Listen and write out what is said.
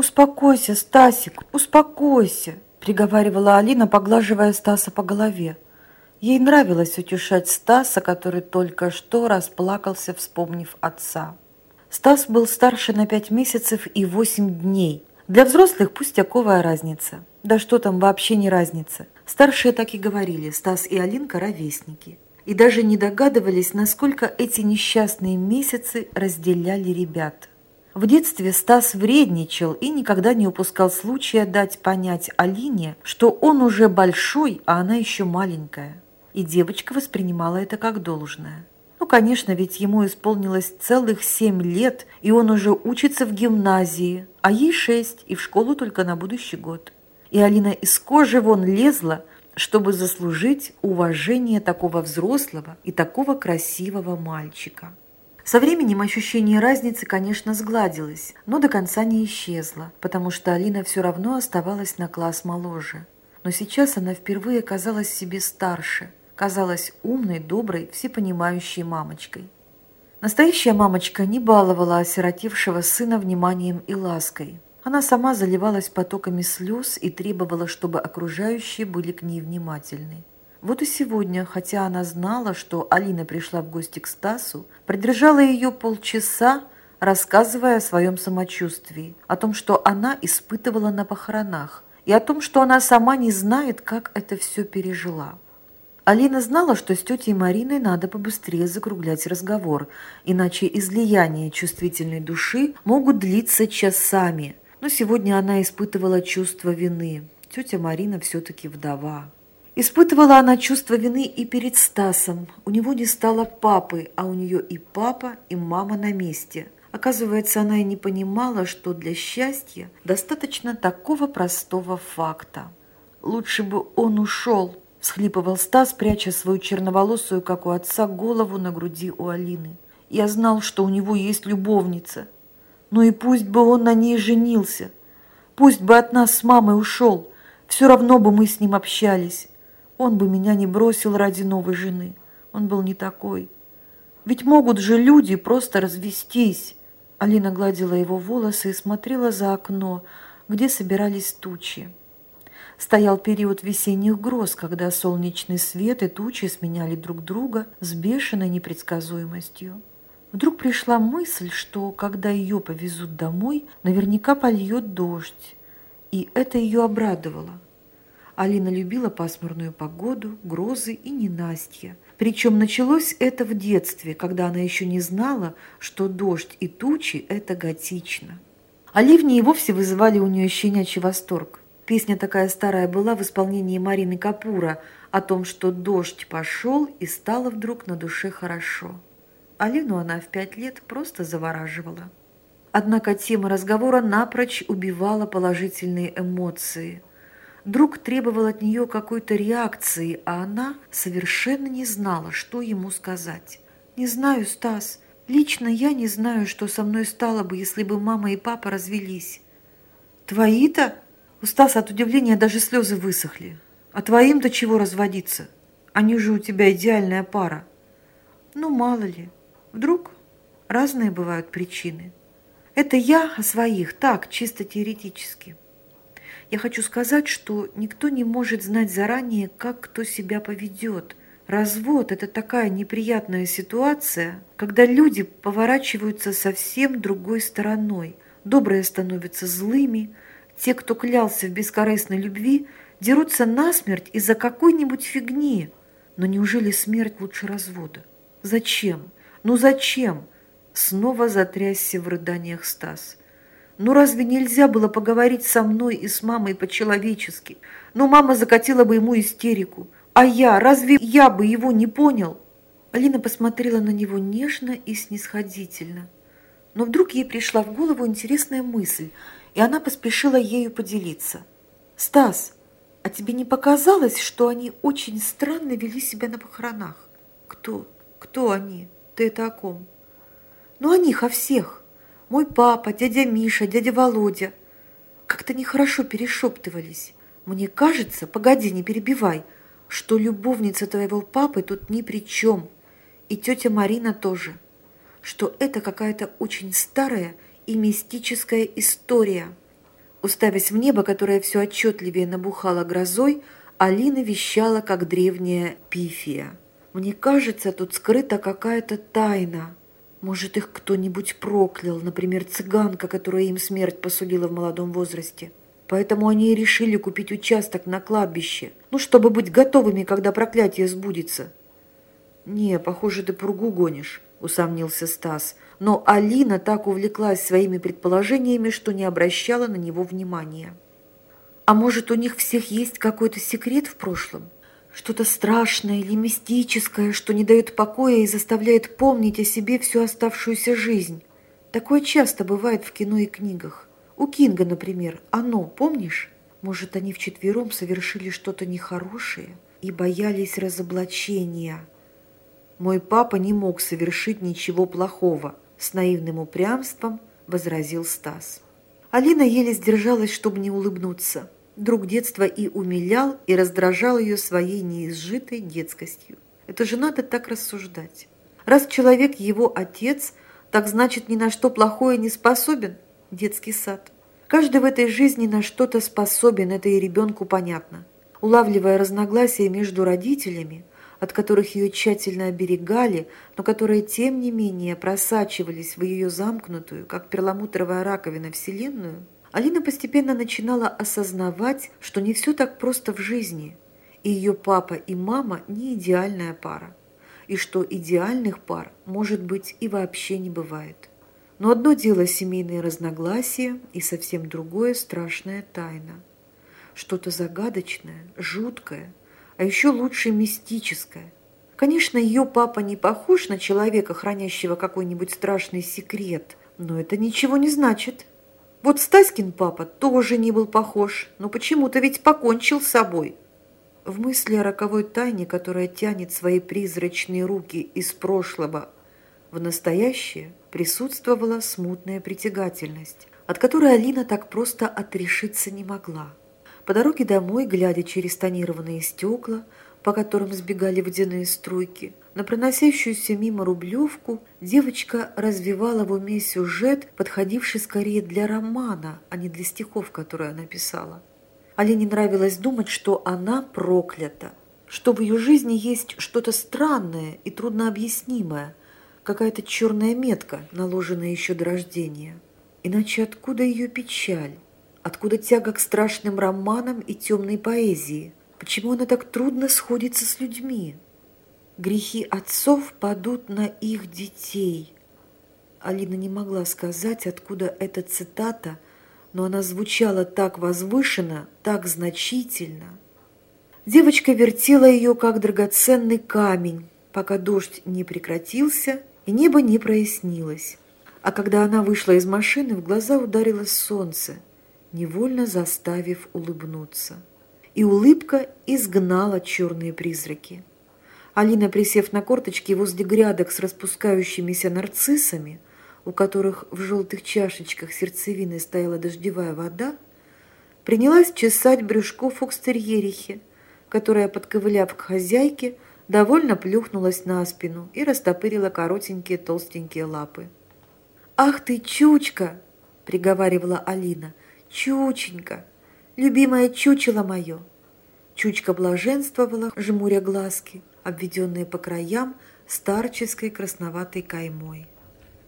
«Успокойся, Стасик, успокойся!» – приговаривала Алина, поглаживая Стаса по голове. Ей нравилось утешать Стаса, который только что расплакался, вспомнив отца. Стас был старше на пять месяцев и восемь дней. Для взрослых пустяковая разница. Да что там вообще не разница. Старшие так и говорили, Стас и Алинка – ровесники. И даже не догадывались, насколько эти несчастные месяцы разделяли ребят. В детстве Стас вредничал и никогда не упускал случая дать понять Алине, что он уже большой, а она еще маленькая. И девочка воспринимала это как должное. Ну, конечно, ведь ему исполнилось целых семь лет, и он уже учится в гимназии, а ей шесть, и в школу только на будущий год. И Алина из кожи вон лезла, чтобы заслужить уважение такого взрослого и такого красивого мальчика. Со временем ощущение разницы, конечно, сгладилось, но до конца не исчезло, потому что Алина все равно оставалась на класс моложе. Но сейчас она впервые казалась себе старше, казалась умной, доброй, всепонимающей мамочкой. Настоящая мамочка не баловала осиротевшего сына вниманием и лаской. Она сама заливалась потоками слез и требовала, чтобы окружающие были к ней внимательны. Вот и сегодня, хотя она знала, что Алина пришла в гости к Стасу, продержала ее полчаса, рассказывая о своем самочувствии, о том, что она испытывала на похоронах, и о том, что она сама не знает, как это все пережила. Алина знала, что с тетей Мариной надо побыстрее закруглять разговор, иначе излияния чувствительной души могут длиться часами. Но сегодня она испытывала чувство вины. Тетя Марина все-таки вдова. Испытывала она чувство вины и перед Стасом. У него не стало папы, а у нее и папа, и мама на месте. Оказывается, она и не понимала, что для счастья достаточно такого простого факта. «Лучше бы он ушел», – схлипывал Стас, пряча свою черноволосую, как у отца, голову на груди у Алины. «Я знал, что у него есть любовница. Ну и пусть бы он на ней женился. Пусть бы от нас с мамой ушел. Все равно бы мы с ним общались. Он бы меня не бросил ради новой жены. Он был не такой. Ведь могут же люди просто развестись. Алина гладила его волосы и смотрела за окно, где собирались тучи. Стоял период весенних гроз, когда солнечный свет и тучи сменяли друг друга с бешеной непредсказуемостью. Вдруг пришла мысль, что когда ее повезут домой, наверняка польет дождь, и это ее обрадовало. Алина любила пасмурную погоду, грозы и ненастья. Причем началось это в детстве, когда она еще не знала, что дождь и тучи – это готично. А ливни и вовсе вызывали у нее щенячий восторг. Песня такая старая была в исполнении Марины Капура о том, что дождь пошел и стало вдруг на душе хорошо. Алину она в пять лет просто завораживала. Однако тема разговора напрочь убивала положительные эмоции – Друг требовал от нее какой-то реакции, а она совершенно не знала, что ему сказать. «Не знаю, Стас. Лично я не знаю, что со мной стало бы, если бы мама и папа развелись». «Твои-то?» У Стаса от удивления даже слезы высохли. «А твоим-то чего разводиться? Они же у тебя идеальная пара». «Ну, мало ли. Вдруг разные бывают причины». «Это я о своих, так, чисто теоретически». Я хочу сказать, что никто не может знать заранее, как кто себя поведет. Развод – это такая неприятная ситуация, когда люди поворачиваются совсем другой стороной. Добрые становятся злыми, те, кто клялся в бескорыстной любви, дерутся насмерть из-за какой-нибудь фигни. Но неужели смерть лучше развода? Зачем? Ну зачем? Снова затрясся в рыданиях Стас. Ну разве нельзя было поговорить со мной и с мамой по-человечески? Ну мама закатила бы ему истерику. А я, разве я бы его не понял? Алина посмотрела на него нежно и снисходительно. Но вдруг ей пришла в голову интересная мысль, и она поспешила ею поделиться. «Стас, а тебе не показалось, что они очень странно вели себя на похоронах?» «Кто? Кто они? Ты это о ком?» «Ну, о них, о всех мой папа, дядя Миша, дядя Володя. Как-то нехорошо перешептывались. Мне кажется, погоди, не перебивай, что любовница твоего папы тут ни при чем. И тетя Марина тоже. Что это какая-то очень старая и мистическая история. Уставясь в небо, которое все отчетливее набухало грозой, Алина вещала, как древняя пифия. «Мне кажется, тут скрыта какая-то тайна. Может, их кто-нибудь проклял, например, цыганка, которая им смерть посулила в молодом возрасте. Поэтому они и решили купить участок на кладбище, ну, чтобы быть готовыми, когда проклятие сбудется». «Не, похоже, ты пургу гонишь», — усомнился Стас. Но Алина так увлеклась своими предположениями, что не обращала на него внимания. А может, у них всех есть какой-то секрет в прошлом? Что-то страшное или мистическое, что не дает покоя и заставляет помнить о себе всю оставшуюся жизнь. Такое часто бывает в кино и книгах. У Кинга, например, «Оно», помнишь? Может, они вчетвером совершили что-то нехорошее и боялись разоблачения. Мой папа не мог совершить ничего плохого, с наивным упрямством возразил Стас. Алина еле сдержалась, чтобы не улыбнуться. Друг детства и умилял, и раздражал ее своей неизжитой детскостью. Это же надо так рассуждать. Раз человек его отец, так значит ни на что плохое не способен. Детский сад. Каждый в этой жизни на что-то способен, это и ребенку понятно. Улавливая разногласия между родителями, от которых ее тщательно оберегали, но которые, тем не менее, просачивались в ее замкнутую, как перламутровая раковина, вселенную, Алина постепенно начинала осознавать, что не все так просто в жизни, и ее папа и мама не идеальная пара, и что идеальных пар, может быть, и вообще не бывает. Но одно дело семейные разногласия, и совсем другое страшная тайна. Что-то загадочное, жуткое, а еще лучше мистическое. Конечно, ее папа не похож на человека, хранящего какой-нибудь страшный секрет, но это ничего не значит. Вот Стаськин папа тоже не был похож, но почему-то ведь покончил с собой. В мысли о роковой тайне, которая тянет свои призрачные руки из прошлого в настоящее, присутствовала смутная притягательность, от которой Алина так просто отрешиться не могла. По дороге домой, глядя через тонированные стекла, по которым сбегали водяные струйки, на проносящуюся мимо рублевку девочка развивала в уме сюжет, подходивший скорее для романа, а не для стихов, которые она писала. Алине нравилось думать, что она проклята, что в ее жизни есть что-то странное и труднообъяснимое, какая-то черная метка, наложенная еще до рождения. Иначе откуда ее печаль? Откуда тяга к страшным романам и темной поэзии? Почему она так трудно сходится с людьми? Грехи отцов падут на их детей. Алина не могла сказать, откуда эта цитата, но она звучала так возвышенно, так значительно. Девочка вертела ее, как драгоценный камень, пока дождь не прекратился и небо не прояснилось. А когда она вышла из машины, в глаза ударилось солнце, невольно заставив улыбнуться. И улыбка изгнала черные призраки. Алина, присев на корточки возле грядок с распускающимися нарциссами, у которых в желтых чашечках сердцевины стояла дождевая вода, принялась чесать брюшко фокстерьерихи, которая, подковыляв к хозяйке, довольно плюхнулась на спину и растопырила коротенькие толстенькие лапы. «Ах ты, чучка!» – приговаривала Алина. «Чученька! Любимое чучело мое!» Чучка блаженствовала, жмуря глазки, обведенные по краям старческой красноватой каймой.